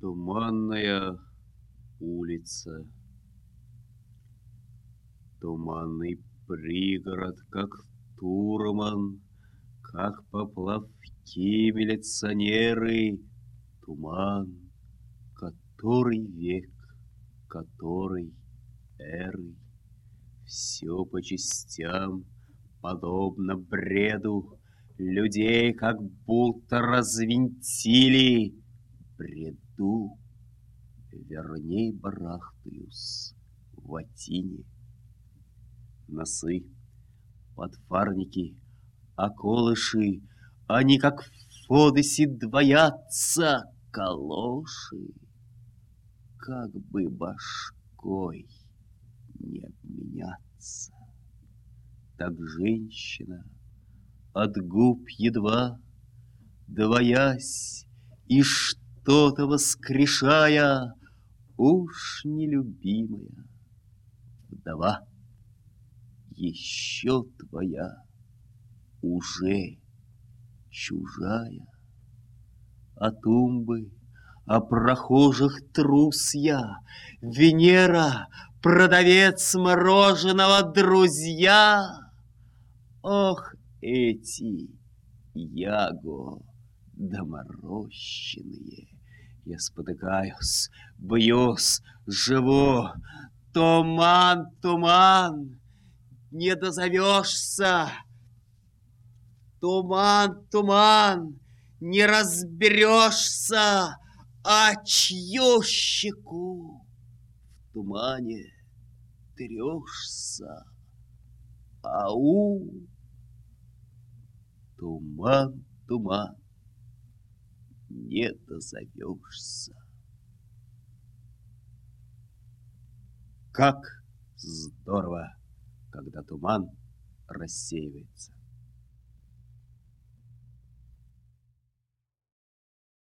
Туманная улица. Туманный пригород, как Турман, Как поплавки милиционеры. Туман, который век, который эры. Все по частям, подобно бреду, Людей как будто развинтили. Бреду, верней барахтаюсь в ватине. Носы, подфарники, околыши, Они как в Фодосе двоятся калоши. Как бы башкой не обменяться. Так женщина от губ едва, Двоясь и что-то воскрешая, Уж нелюбимая вдова, Еще твоя уже чужая. А тумбы, о прохожих трус я, Венера, продавец мороженого, друзья. Ох, эти яго доморощенные. Я спотыкаюсь, бьюсь, живу. Туман, туман, не дозовешься. Туман, туман, не разберешься, а чью щеку в тумане трешься. Ау! Туман, туман, не дозовешься. Как здорово, когда туман рассеивается.